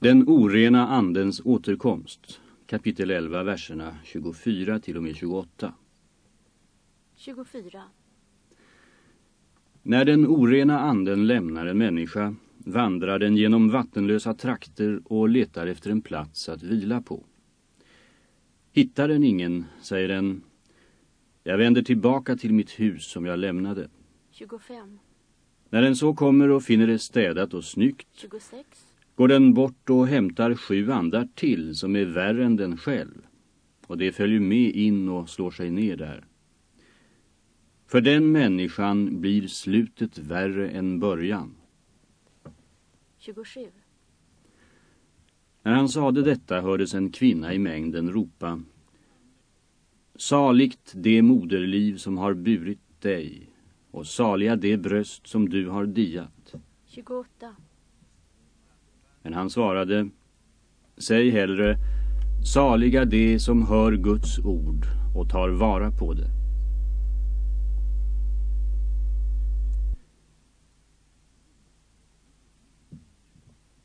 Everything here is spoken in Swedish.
Den orena andens återkomst. Kapitel 11, verserna 24 till och med 28. 24. När den orena anden lämnar en människa vandrar den genom vattenlösa trakter och letar efter en plats att vila på. Hittar den ingen, säger den, jag vänder tillbaka till mitt hus som jag lämnade. 25. När den så kommer och finner det städat och snyggt 26. Går den bort och hämtar sju andar till som är värre än den själv. Och det följer med in och slår sig ner där. För den människan blir slutet värre än början. 27. När han sade detta hördes en kvinna i mängden ropa Saligt det moderliv som har burit dig och saliga det bröst som du har diat. 28. Men han svarade Säg hellre Saliga de som hör Guds ord och tar vara på det.